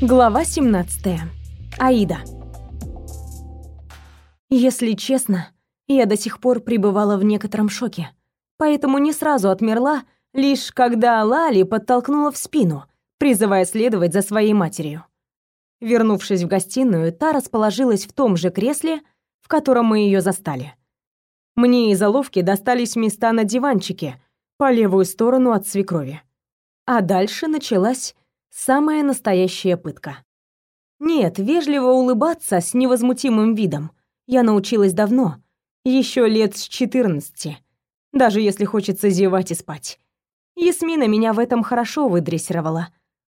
Глава 17. Аида. Если честно, я до сих пор пребывала в некотором шоке. Поэтому не сразу отмерла, лишь когда Лали подтолкнула в спину, призывая следовать за своей матерью. Вернувшись в гостиную, та расположилась в том же кресле, в котором мы ее застали. Мне из заловки достались места на диванчике по левую сторону от свекрови. А дальше началась самая настоящая пытка. Нет, вежливо улыбаться с невозмутимым видом я научилась давно, еще лет с 14, даже если хочется зевать и спать. Ясмина меня в этом хорошо выдрессировала.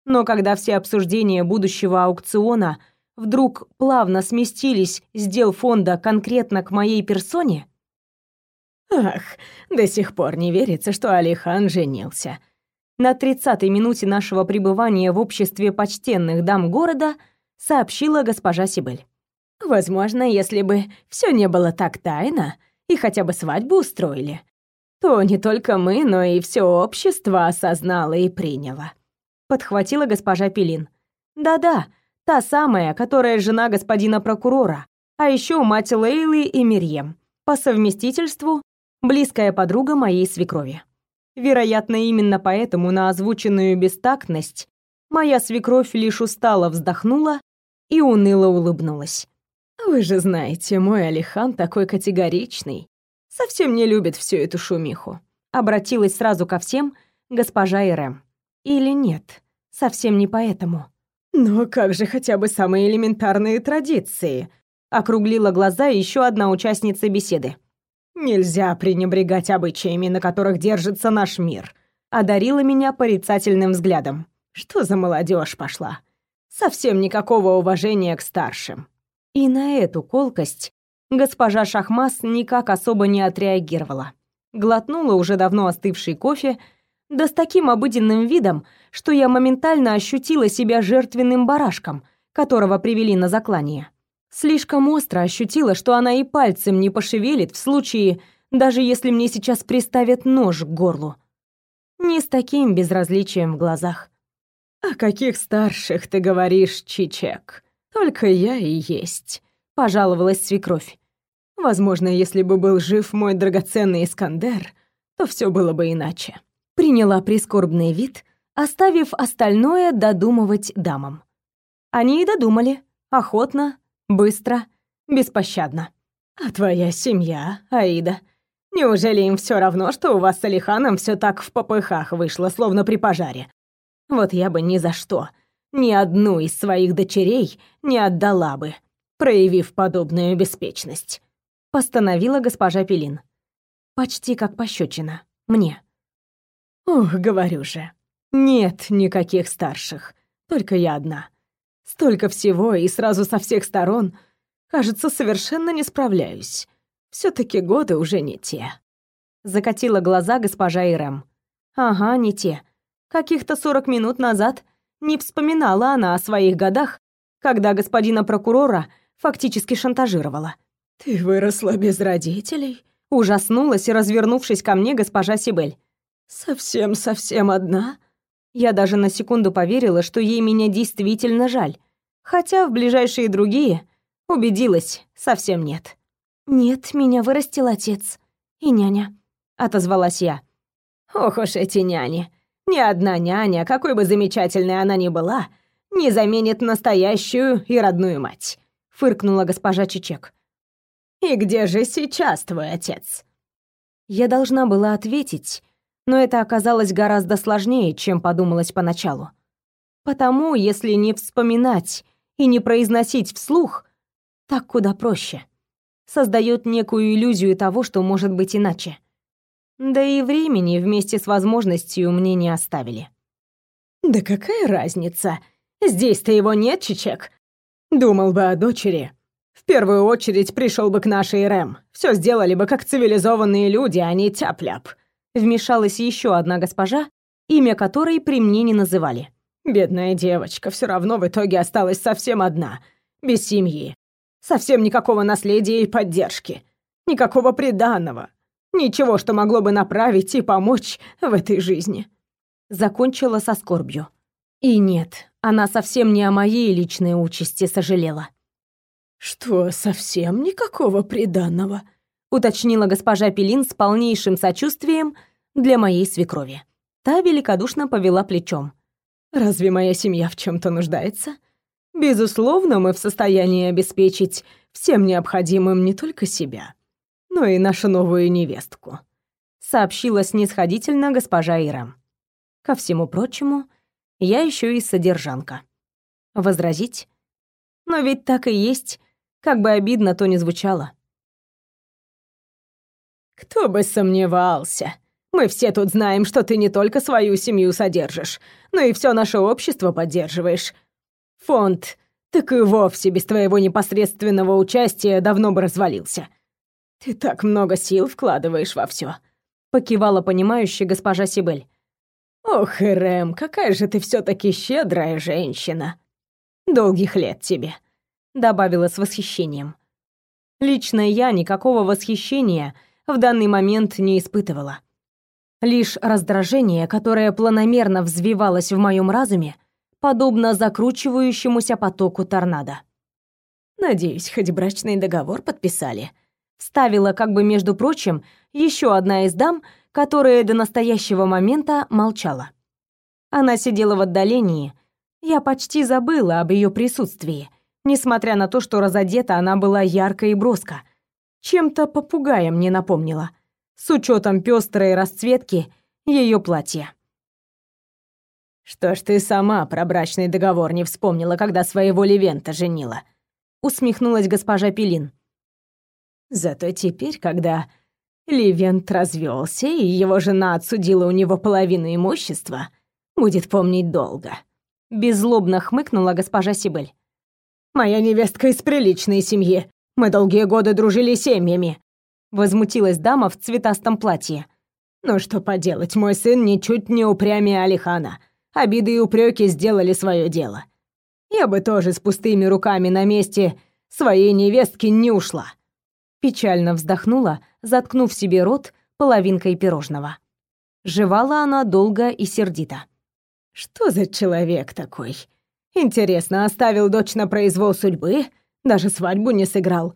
Но когда все обсуждения будущего аукциона вдруг плавно сместились с дел фонда конкретно к моей персоне... Ах, до сих пор не верится, что Алихан женился. На тридцатой минуте нашего пребывания в обществе почтенных дам города сообщила госпожа Сибель. Возможно, если бы все не было так тайно и хотя бы свадьбу устроили, то не только мы, но и все общество осознало и приняло. Подхватила госпожа Пелин. Да-да, та самая, которая жена господина прокурора, а еще мать Лейлы и Мирьем, по совместительству близкая подруга моей свекрови. Вероятно, именно поэтому на озвученную бестактность моя свекровь лишь устало вздохнула и уныло улыбнулась. «Вы же знаете, мой Алихан такой категоричный, совсем не любит всю эту шумиху», обратилась сразу ко всем госпожа Ирэм. Или нет, совсем не поэтому. «Но как же хотя бы самые элементарные традиции?» округлила глаза еще одна участница беседы. Нельзя пренебрегать обычаями, на которых держится наш мир. Одарила меня порицательным взглядом. Что за молодежь пошла? Совсем никакого уважения к старшим. И на эту колкость госпожа Шахмас никак особо не отреагировала. Глотнула уже давно остывший кофе, да с таким обыденным видом, что я моментально ощутила себя жертвенным барашком, которого привели на заклание. Слишком остро ощутила, что она и пальцем не пошевелит в случае, даже если мне сейчас приставят нож к горлу. Не с таким безразличием в глазах. «О каких старших ты говоришь, Чичек? Только я и есть», — пожаловалась свекровь. «Возможно, если бы был жив мой драгоценный Искандер, то все было бы иначе». Приняла прискорбный вид, оставив остальное додумывать дамам. Они и додумали, охотно, Быстро, беспощадно. А твоя семья, Аида? Неужели им все равно, что у вас с Алиханом все так в попыхах вышло, словно при пожаре? Вот я бы ни за что, ни одну из своих дочерей не отдала бы, проявив подобную беспечность. Постановила госпожа Пелин. Почти как пощечина. Мне. Ох, говорю же. Нет никаких старших. Только я одна. Столько всего и сразу со всех сторон. Кажется, совершенно не справляюсь. все таки годы уже не те. Закатила глаза госпожа Ирэм. Ага, не те. Каких-то сорок минут назад не вспоминала она о своих годах, когда господина прокурора фактически шантажировала. «Ты выросла без родителей?» Ужаснулась, развернувшись ко мне госпожа Сибель. «Совсем-совсем одна?» Я даже на секунду поверила, что ей меня действительно жаль. Хотя в ближайшие другие убедилась, совсем нет. «Нет, меня вырастил отец и няня», — отозвалась я. «Ох уж эти няни. Ни одна няня, какой бы замечательной она ни была, не заменит настоящую и родную мать», — фыркнула госпожа Чичек. «И где же сейчас твой отец?» Я должна была ответить, но это оказалось гораздо сложнее, чем подумалось поначалу. Потому, если не вспоминать и не произносить вслух, так куда проще. Создает некую иллюзию того, что может быть иначе. Да и времени вместе с возможностью мне не оставили. «Да какая разница? Здесь-то его нет, Чичек. Думал бы о дочери. В первую очередь пришел бы к нашей Рэм. Все сделали бы как цивилизованные люди, а не тяп-ляп вмешалась еще одна госпожа, имя которой при мне не называли. Бедная девочка все равно в итоге осталась совсем одна, без семьи. Совсем никакого наследия и поддержки. Никакого приданого. Ничего, что могло бы направить и помочь в этой жизни. Закончила со скорбью. И нет, она совсем не о моей личной участи сожалела. «Что, совсем никакого приданного?» — уточнила госпожа Пелин с полнейшим сочувствием для моей свекрови. Та великодушно повела плечом. «Разве моя семья в чем то нуждается? Безусловно, мы в состоянии обеспечить всем необходимым не только себя, но и нашу новую невестку», — сообщила снисходительно госпожа Ира. Ко всему прочему, я еще и содержанка. Возразить? Но ведь так и есть, как бы обидно то ни звучало. «Кто бы сомневался. Мы все тут знаем, что ты не только свою семью содержишь, но и все наше общество поддерживаешь. Фонд так и вовсе без твоего непосредственного участия давно бы развалился. Ты так много сил вкладываешь во все. покивала понимающая госпожа Сибель. Ох, Рэм, какая же ты все таки щедрая женщина. Долгих лет тебе, добавила с восхищением. Лично я никакого восхищения в данный момент не испытывала. Лишь раздражение, которое планомерно взвивалось в моем разуме, подобно закручивающемуся потоку торнадо. Надеюсь, хоть брачный договор подписали. Ставила, как бы между прочим, еще одна из дам, которая до настоящего момента молчала. Она сидела в отдалении. Я почти забыла об ее присутствии, несмотря на то, что разодета она была ярко и броско. Чем-то попугаем не напомнила, с учетом пестрой расцветки ее платья. «Что ж ты сама про брачный договор не вспомнила, когда своего Левента женила?» усмехнулась госпожа Пелин. «Зато теперь, когда Левент развелся, и его жена отсудила у него половину имущества, будет помнить долго». Беззлобно хмыкнула госпожа Сибель. «Моя невестка из приличной семьи. Мы долгие годы дружили семьями». Возмутилась дама в цветастом платье. «Ну что поделать, мой сын ничуть не упрямее Алихана. Обиды и упреки сделали свое дело. Я бы тоже с пустыми руками на месте своей невестки не ушла». Печально вздохнула, заткнув себе рот половинкой пирожного. Жевала она долго и сердито. «Что за человек такой? Интересно, оставил дочь на произвол судьбы? Даже свадьбу не сыграл?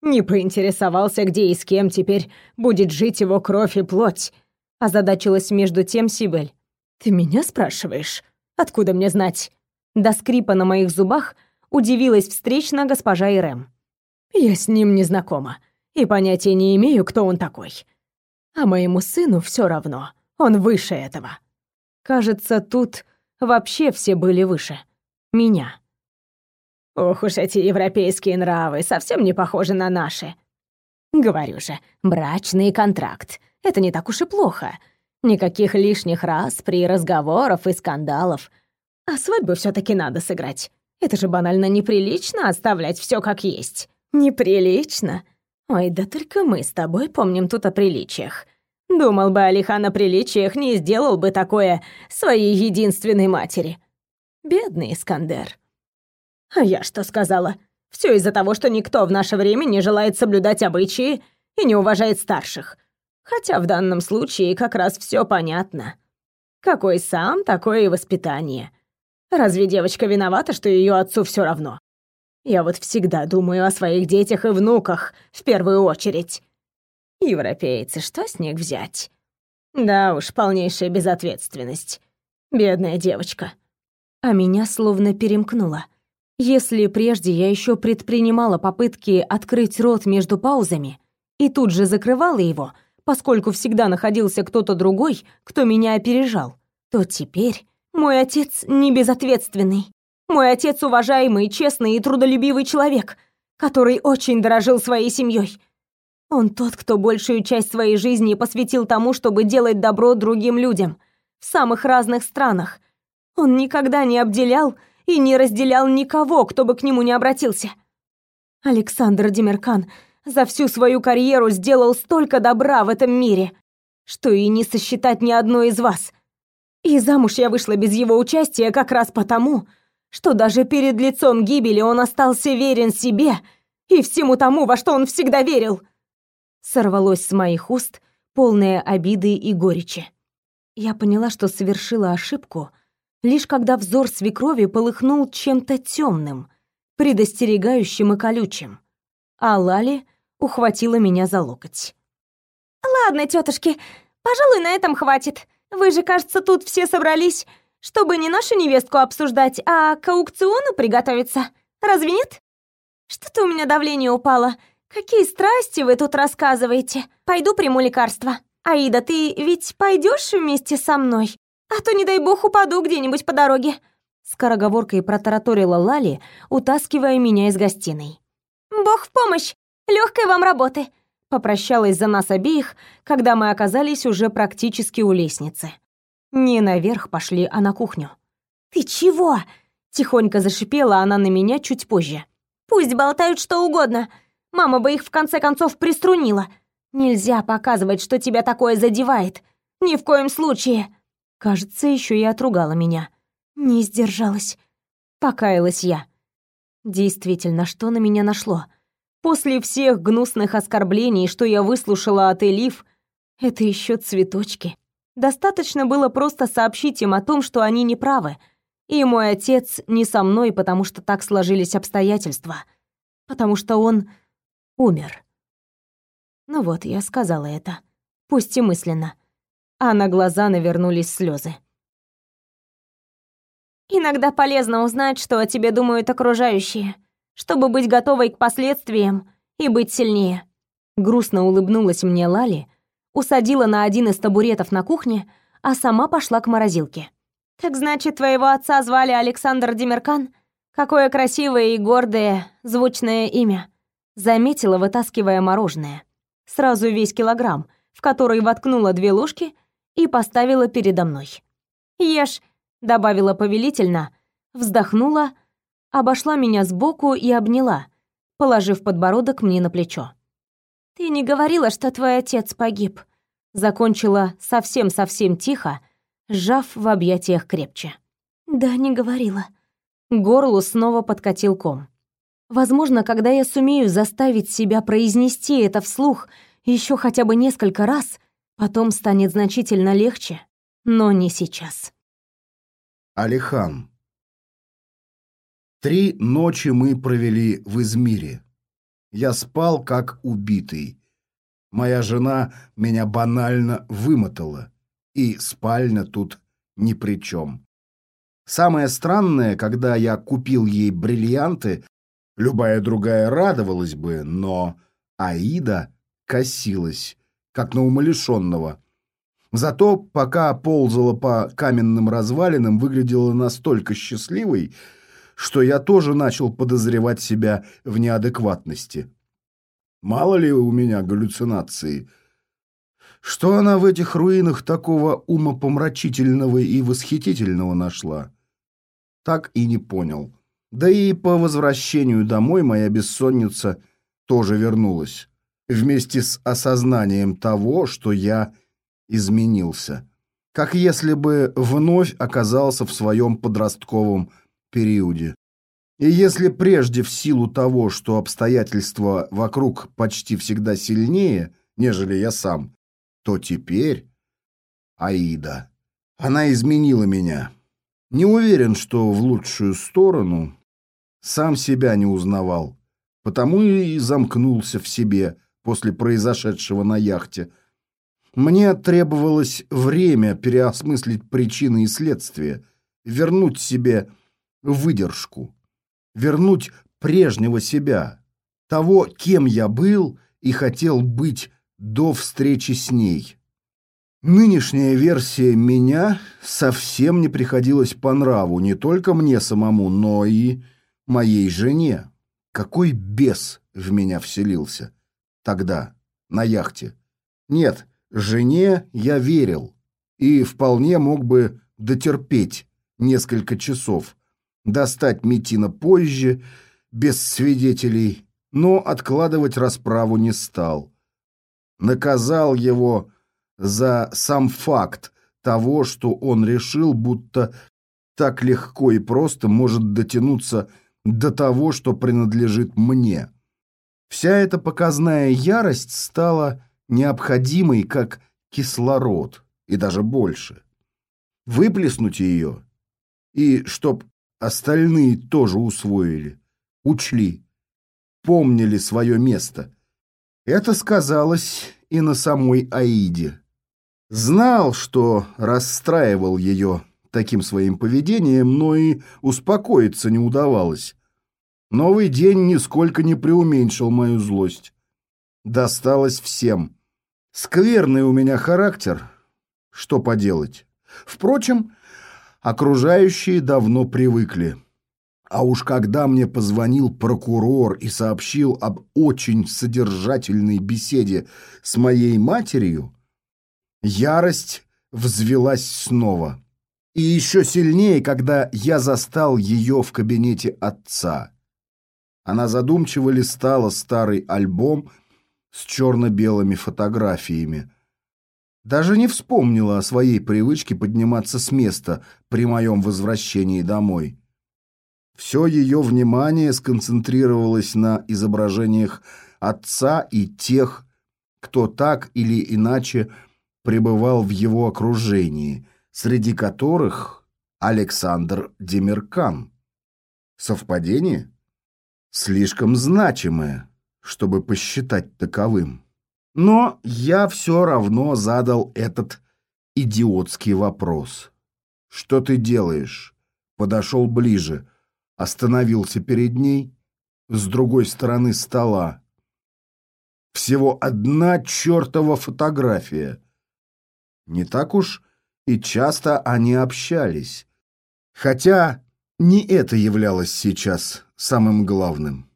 Не поинтересовался, где и с кем теперь будет жить его кровь и плоть?» Озадачилась между тем Сибель. «Ты меня спрашиваешь? Откуда мне знать?» До скрипа на моих зубах удивилась встречно госпожа Ирэм. «Я с ним не знакома и понятия не имею, кто он такой. А моему сыну все равно, он выше этого». Кажется, тут вообще все были выше. Меня. Ох уж эти европейские нравы, совсем не похожи на наши. Говорю же, брачный контракт. Это не так уж и плохо. Никаких лишних раз при разговоров и скандалов. А свадьбу все таки надо сыграть. Это же банально неприлично оставлять все как есть. Неприлично? Ой, да только мы с тобой помним тут о приличиях. Думал бы Алихан о приличиях, не сделал бы такое своей единственной матери. Бедный Искандер. А я что сказала? Все из-за того, что никто в наше время не желает соблюдать обычаи и не уважает старших. Хотя в данном случае как раз все понятно. Какой сам, такое и воспитание. Разве девочка виновата, что ее отцу все равно? Я вот всегда думаю о своих детях и внуках в первую очередь. Европейцы, что с них взять? Да уж, полнейшая безответственность. Бедная девочка. А меня словно перемкнуло. Если прежде я еще предпринимала попытки открыть рот между паузами и тут же закрывала его, поскольку всегда находился кто-то другой, кто меня опережал, то теперь мой отец не безответственный. Мой отец уважаемый, честный и трудолюбивый человек, который очень дорожил своей семьей. Он тот, кто большую часть своей жизни посвятил тому, чтобы делать добро другим людям в самых разных странах. Он никогда не обделял и не разделял никого, кто бы к нему не обратился. Александр Демеркан за всю свою карьеру сделал столько добра в этом мире, что и не сосчитать ни одной из вас. И замуж я вышла без его участия как раз потому, что даже перед лицом гибели он остался верен себе и всему тому, во что он всегда верил. Сорвалось с моих уст, полное обиды и горечи. Я поняла, что совершила ошибку, лишь когда взор свекрови полыхнул чем-то темным, предостерегающим и колючим, а Лали ухватила меня за локоть. «Ладно, тетушки, пожалуй, на этом хватит. Вы же, кажется, тут все собрались, чтобы не нашу невестку обсуждать, а к аукциону приготовиться. Разве нет? Что-то у меня давление упало. Какие страсти вы тут рассказываете? Пойду приму лекарство. Аида, ты ведь пойдешь вместе со мной? А то, не дай бог, упаду где-нибудь по дороге. Скороговоркой протараторила Лали, утаскивая меня из гостиной. «Бог в помощь! Легкой вам работы!» Попрощалась за нас обеих, когда мы оказались уже практически у лестницы. Не наверх пошли, а на кухню. «Ты чего?» — тихонько зашипела она на меня чуть позже. «Пусть болтают что угодно. Мама бы их в конце концов приструнила. Нельзя показывать, что тебя такое задевает. Ни в коем случае!» Кажется, еще и отругала меня. Не сдержалась. Покаялась я. Действительно, что на меня нашло? После всех гнусных оскорблений, что я выслушала от Элиф, это еще цветочки. Достаточно было просто сообщить им о том, что они не правы, и мой отец не со мной, потому что так сложились обстоятельства, потому что он умер. Ну вот, я сказала это, пусть и мысленно, а на глаза навернулись слезы. Иногда полезно узнать, что о тебе думают окружающие, чтобы быть готовой к последствиям и быть сильнее. Грустно улыбнулась мне Лали, усадила на один из табуретов на кухне, а сама пошла к морозилке. «Так значит, твоего отца звали Александр Демеркан? Какое красивое и гордое, звучное имя!» Заметила, вытаскивая мороженое. Сразу весь килограмм, в который воткнула две ложки и поставила передо мной. «Ешь!» добавила повелительно, вздохнула, обошла меня сбоку и обняла, положив подбородок мне на плечо. Ты не говорила, что твой отец погиб, закончила совсем-совсем тихо, сжав в объятиях крепче. Да, не говорила. Горлу снова подкатил ком. Возможно, когда я сумею заставить себя произнести это вслух еще хотя бы несколько раз, потом станет значительно легче, но не сейчас. Алихан. Три ночи мы провели в Измире. Я спал, как убитый. Моя жена меня банально вымотала, и спальня тут ни при чем. Самое странное, когда я купил ей бриллианты, любая другая радовалась бы, но Аида косилась, как на умалишенного, Зато, пока ползала по каменным развалинам, выглядела настолько счастливой, что я тоже начал подозревать себя в неадекватности. Мало ли у меня галлюцинации. Что она в этих руинах такого умопомрачительного и восхитительного нашла? Так и не понял. Да и по возвращению домой моя бессонница тоже вернулась. Вместе с осознанием того, что я изменился. Как если бы вновь оказался в своем подростковом периоде. И если прежде в силу того, что обстоятельства вокруг почти всегда сильнее, нежели я сам, то теперь Аида. Она изменила меня. Не уверен, что в лучшую сторону. Сам себя не узнавал. Потому и замкнулся в себе после произошедшего на яхте – мне требовалось время переосмыслить причины и следствия, вернуть себе выдержку, вернуть прежнего себя, того, кем я был и хотел быть до встречи с ней. Нынешняя версия меня совсем не приходилась по нраву не только мне самому, но и моей жене. Какой бес в меня вселился тогда на яхте. Нет, Жене я верил и вполне мог бы дотерпеть несколько часов, достать Митина позже, без свидетелей, но откладывать расправу не стал. Наказал его за сам факт того, что он решил, будто так легко и просто может дотянуться до того, что принадлежит мне. Вся эта показная ярость стала необходимой, как кислород, и даже больше. Выплеснуть ее И чтоб остальные тоже усвоили, учли, помнили свое место. Это сказалось и на самой Аиде. Знал, что расстраивал ее таким своим поведением, но и успокоиться не удавалось. Новый день нисколько не преуменьшил мою злость. Досталось всем. Скверный у меня характер. Что поделать? Впрочем, окружающие давно привыкли. А уж когда мне позвонил прокурор и сообщил об очень содержательной беседе с моей матерью, ярость взвелась снова. И еще сильнее, когда я застал ее в кабинете отца. Она задумчиво листала старый альбом с черно-белыми фотографиями. Даже не вспомнила о своей привычке подниматься с места при моем возвращении домой. Все ее внимание сконцентрировалось на изображениях отца и тех, кто так или иначе пребывал в его окружении, среди которых Александр Демиркан. Совпадение? Слишком значимое, чтобы посчитать таковым. Но я все равно задал этот идиотский вопрос. «Что ты делаешь?» Подошел ближе – остановился перед ней с другой стороны стола. Всего одна чертова фотография. Не так уж и часто они общались. Хотя не это являлось сейчас самым главным.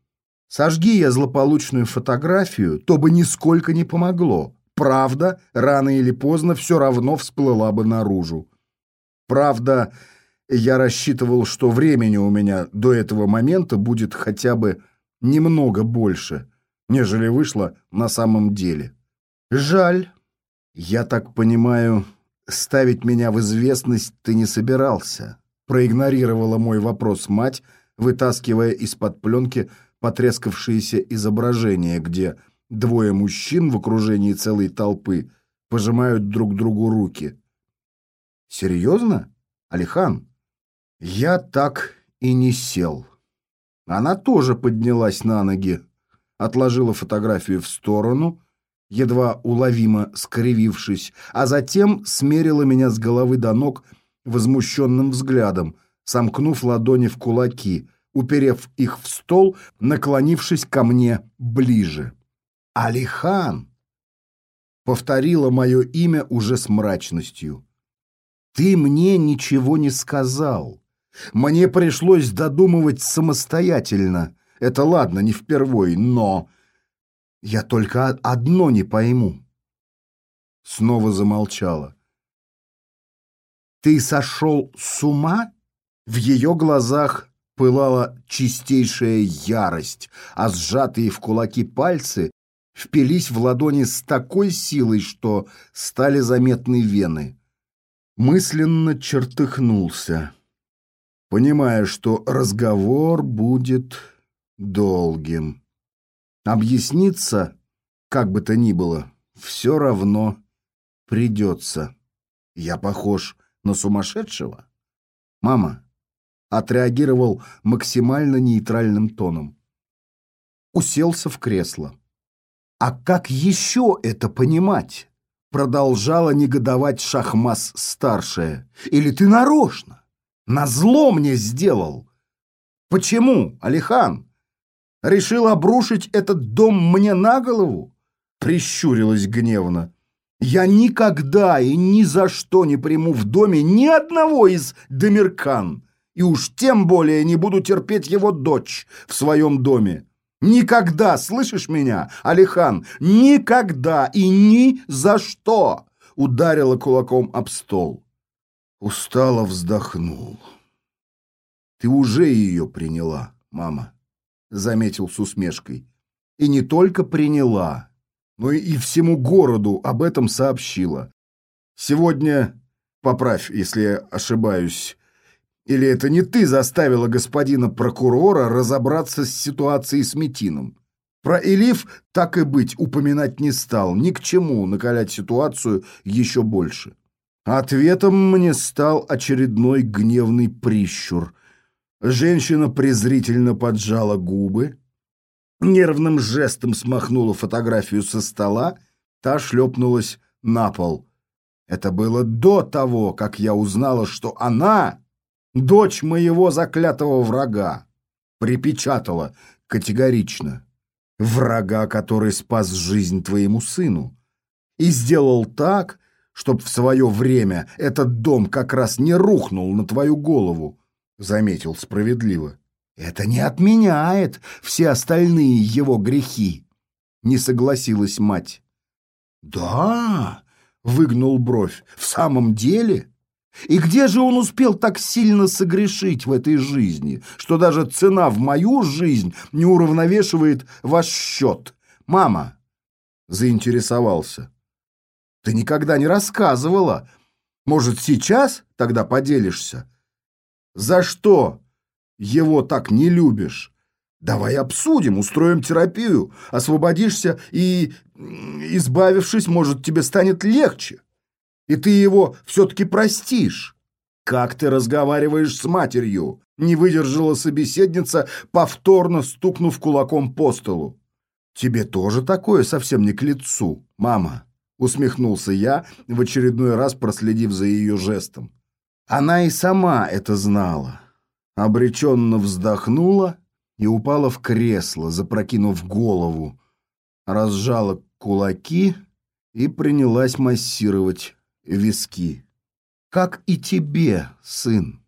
Сожги я злополучную фотографию, то бы нисколько не помогло. Правда, рано или поздно все равно всплыла бы наружу. Правда, я рассчитывал, что времени у меня до этого момента будет хотя бы немного больше, нежели вышло на самом деле. Жаль. Я так понимаю, ставить меня в известность ты не собирался. Проигнорировала мой вопрос мать, вытаскивая из-под пленки потрескавшееся изображение, где двое мужчин в окружении целой толпы пожимают друг другу руки. «Серьезно, Алихан?» Я так и не сел. Она тоже поднялась на ноги, отложила фотографию в сторону, едва уловимо скривившись, а затем смерила меня с головы до ног возмущенным взглядом, сомкнув ладони в кулаки, уперев их в стол, наклонившись ко мне ближе. «Алихан!» — повторила мое имя уже с мрачностью. «Ты мне ничего не сказал. Мне пришлось додумывать самостоятельно. Это ладно, не впервой, но... Я только одно не пойму. Снова замолчала. «Ты сошел с ума?» В ее глазах пылала чистейшая ярость, а сжатые в кулаки пальцы впились в ладони с такой силой, что стали заметны вены. Мысленно чертыхнулся понимая, что разговор будет долгим. Объясниться, как бы то ни было, все равно придется. Я похож на сумасшедшего? Мама отреагировал максимально нейтральным тоном. Уселся в кресло. А как еще это понимать? Продолжала негодовать Шахмас-старшая. Или ты нарочно? На зло мне сделал. Почему, Алихан? Решил обрушить этот дом мне на голову? Прищурилась гневно. Я никогда и ни за что не приму в доме ни одного из Демиркан, и уж тем более не буду терпеть его дочь в своем доме. Никогда, слышишь меня, Алихан, никогда и ни за что!» Ударила кулаком об стол. Устало вздохнул. «Ты уже ее приняла, мама», — заметил с усмешкой. «И не только приняла, но и всему городу об этом сообщила. Сегодня, поправь, если я ошибаюсь, или это не ты заставила господина прокурора разобраться с ситуацией с Метином? Про Элиф, так и быть, упоминать не стал, ни к чему накалять ситуацию еще больше. Ответом мне стал очередной гневный прищур. Женщина презрительно поджала губы, нервным жестом смахнула фотографию со стола, та шлепнулась на пол. Это было до того, как я узнала, что она — дочь моего заклятого врага. Припечатала категорично. Врага, который спас жизнь твоему сыну. И сделал так, чтоб в свое время этот дом как раз не рухнул на твою голову, заметил справедливо. Это не отменяет все остальные его грехи, не согласилась мать. Да, выгнул бровь. В самом деле? И где же он успел так сильно согрешить в этой жизни, что даже цена в мою жизнь не уравновешивает ваш счет? Мама, заинтересовался. Ты никогда не рассказывала. Может, сейчас тогда поделишься? За что его так не любишь? Давай обсудим, устроим терапию, освободишься и, избавившись, может, тебе станет легче. И ты его все-таки простишь. Как ты разговариваешь с матерью? Не выдержала собеседница, повторно стукнув кулаком по столу. Тебе тоже такое совсем не к лицу, мама, усмехнулся я, в очередной раз проследив за ее жестом. Она и сама это знала. Обреченно вздохнула и упала в кресло, запрокинув голову, разжала кулаки и принялась массировать виски. «Как и тебе, сын,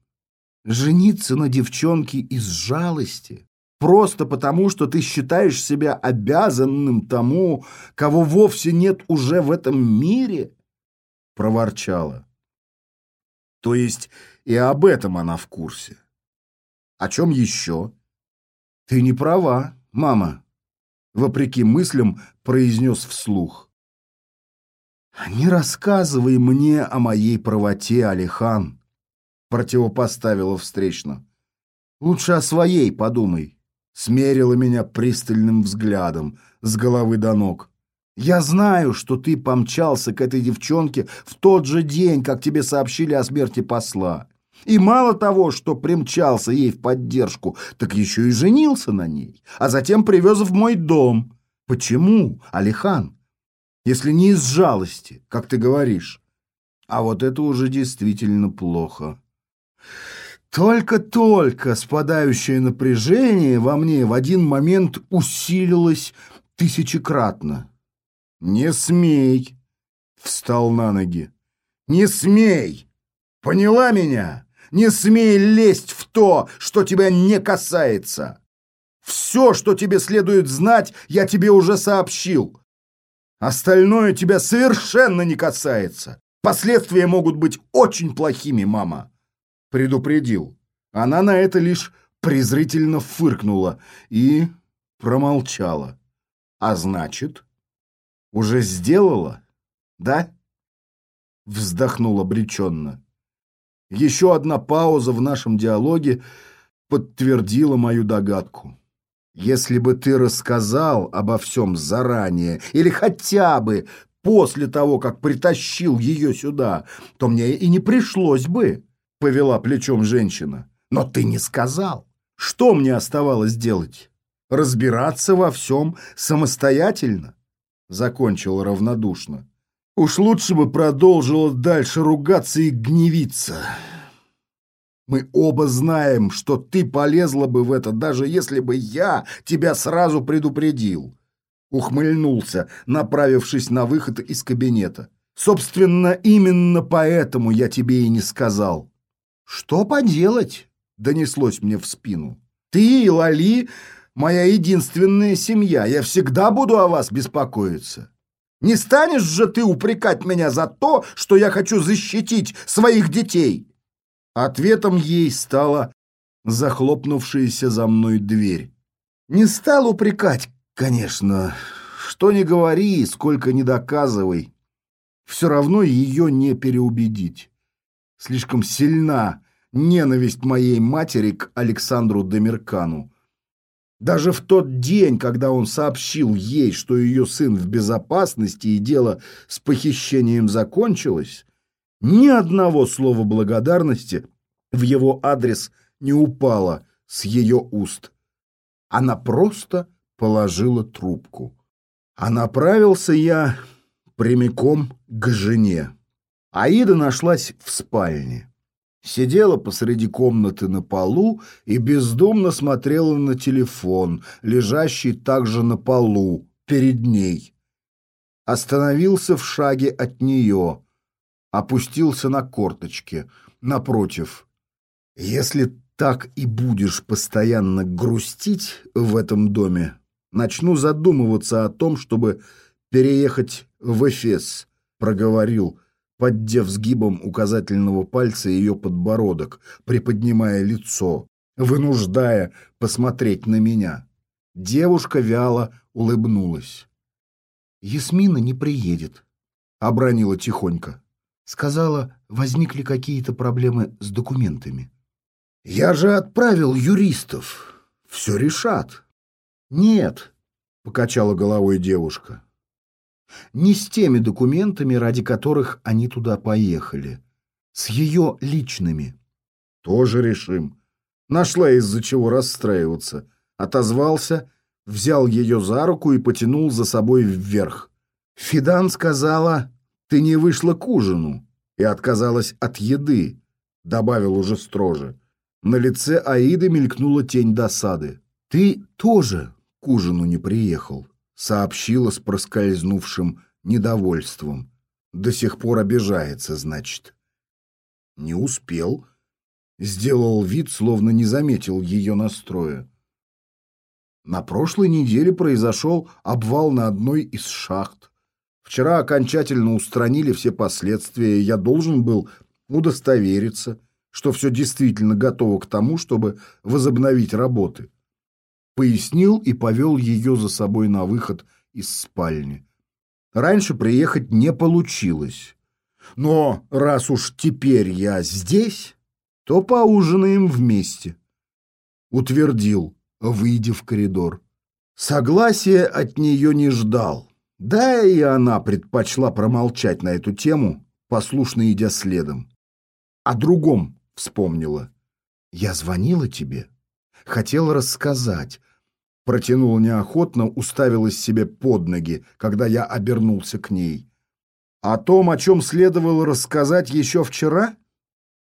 жениться на девчонке из жалости, просто потому, что ты считаешь себя обязанным тому, кого вовсе нет уже в этом мире?» — проворчала. То есть и об этом она в курсе. О чем еще? «Ты не права, мама», — вопреки мыслям произнес вслух. «Не рассказывай мне о моей правоте, Алихан», — противопоставила встречно. «Лучше о своей подумай», — смерила меня пристальным взглядом с головы до ног. «Я знаю, что ты помчался к этой девчонке в тот же день, как тебе сообщили о смерти посла. И мало того, что примчался ей в поддержку, так еще и женился на ней, а затем привез в мой дом. Почему, Алихан? Если не из жалости, как ты говоришь. А вот это уже действительно плохо. Только-только спадающее напряжение во мне в один момент усилилось тысячекратно. «Не смей!» — встал на ноги. «Не смей! Поняла меня?» Не смей лезть в то, что тебя не касается. Все, что тебе следует знать, я тебе уже сообщил. Остальное тебя совершенно не касается. Последствия могут быть очень плохими, мама. Предупредил. Она на это лишь презрительно фыркнула и промолчала. А значит, уже сделала, да? Вздохнул обреченно. Еще одна пауза в нашем диалоге подтвердила мою догадку. Если бы ты рассказал обо всем заранее, или хотя бы после того, как притащил ее сюда, то мне и не пришлось бы, — повела плечом женщина. Но ты не сказал. Что мне оставалось делать? Разбираться во всем самостоятельно? Закончил равнодушно. Уж лучше бы продолжила дальше ругаться и гневиться. Мы оба знаем, что ты полезла бы в это, даже если бы я тебя сразу предупредил. Ухмыльнулся, направившись на выход из кабинета. Собственно, именно поэтому я тебе и не сказал. Что поделать? Донеслось мне в спину. Ты и Лали — моя единственная семья. Я всегда буду о вас беспокоиться. Не станешь же ты упрекать меня за то, что я хочу защитить своих детей?» Ответом ей стала захлопнувшаяся за мной дверь. Не стал упрекать, конечно. Что ни говори, сколько ни доказывай. Все равно ее не переубедить. Слишком сильна ненависть моей матери к Александру Демиркану. Даже в тот день, когда он сообщил ей, что ее сын в безопасности и дело с похищением закончилось, Ни одного слова благодарности в его адрес не упало с ее уст. Она просто положила трубку. А направился я прямиком к жене. Аида нашлась в спальне. Сидела посреди комнаты на полу и бездумно смотрела на телефон, лежащий также на полу, перед ней. Остановился в шаге от нее, опустился на корточки, напротив. «Если так и будешь постоянно грустить в этом доме, начну задумываться о том, чтобы переехать в Эфес», — проговорил, поддев сгибом указательного пальца ее подбородок, приподнимая лицо, вынуждая посмотреть на меня. Девушка вяло улыбнулась. «Ясмина не приедет», — обронила тихонько. Сказала, возникли какие-то проблемы с документами. «Я же отправил юристов. Все решат». «Нет», — покачала головой девушка. «Не с теми документами, ради которых они туда поехали. С ее личными». «Тоже решим. Нашла из-за чего расстраиваться». Отозвался, взял ее за руку и потянул за собой вверх. Фидан сказала, «Ты не вышла к ужину» и отказалась от еды, добавил уже строже. На лице Аиды мелькнула тень досады. «Ты тоже к ужину не приехал», — сообщила с проскользнувшим недовольством. «До сих пор обижается, значит». «Не успел», — сделал вид, словно не заметил ее настроя. На прошлой неделе произошел обвал на одной из шахт. Вчера окончательно устранили все последствия, и я должен был удостовериться — что все действительно готово к тому, чтобы возобновить работы. Пояснил и повел ее за собой на выход из спальни. Раньше приехать не получилось. Но раз уж теперь я здесь, то поужинаем вместе. Утвердил, выйдя в коридор. Согласия от нее не ждал. Да и она предпочла промолчать на эту тему, послушно идя следом. О другом вспомнила. «Я звонила тебе. Хотела рассказать». Протянула неохотно, уставилась себе под ноги, когда я обернулся к ней. «О том, о чем следовало рассказать еще вчера?»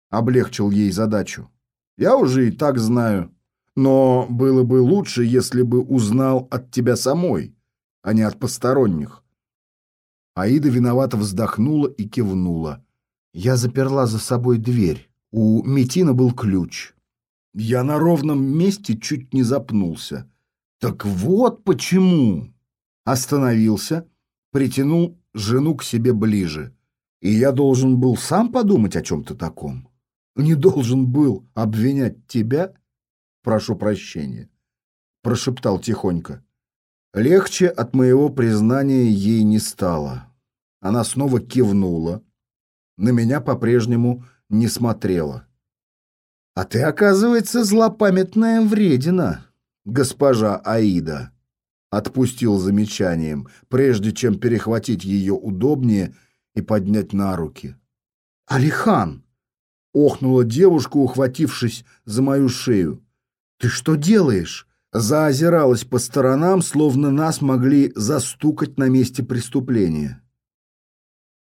Облегчил ей задачу. «Я уже и так знаю. Но было бы лучше, если бы узнал от тебя самой, а не от посторонних». Аида виновато вздохнула и кивнула. Я заперла за собой дверь. У Метина был ключ. Я на ровном месте чуть не запнулся. Так вот почему. Остановился, притянул жену к себе ближе. И я должен был сам подумать о чем-то таком. Не должен был обвинять тебя? Прошу прощения. Прошептал тихонько. Легче от моего признания ей не стало. Она снова кивнула. На меня по-прежнему не смотрела. «А ты, оказывается, злопамятная вредина, госпожа Аида», — отпустил замечанием, прежде чем перехватить ее удобнее и поднять на руки. «Алихан!» — охнула девушка, ухватившись за мою шею. «Ты что делаешь?» Заозиралась по сторонам, словно нас могли застукать на месте преступления.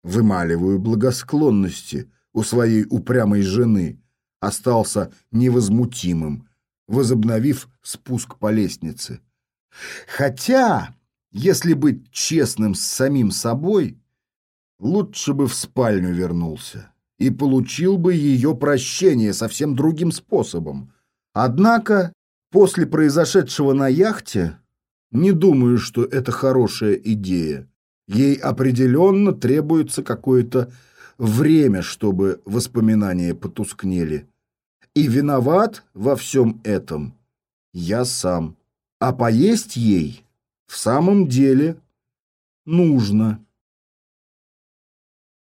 Вымаливаю благосклонности, у своей упрямой жены, остался невозмутимым, возобновив спуск по лестнице. Хотя, если быть честным с самим собой, лучше бы в спальню вернулся и получил бы ее прощение совсем другим способом. Однако, после произошедшего на яхте, не думаю, что это хорошая идея. Ей определенно требуется какое-то время, чтобы воспоминания потускнели. И виноват во всем этом я сам. А поесть ей в самом деле нужно.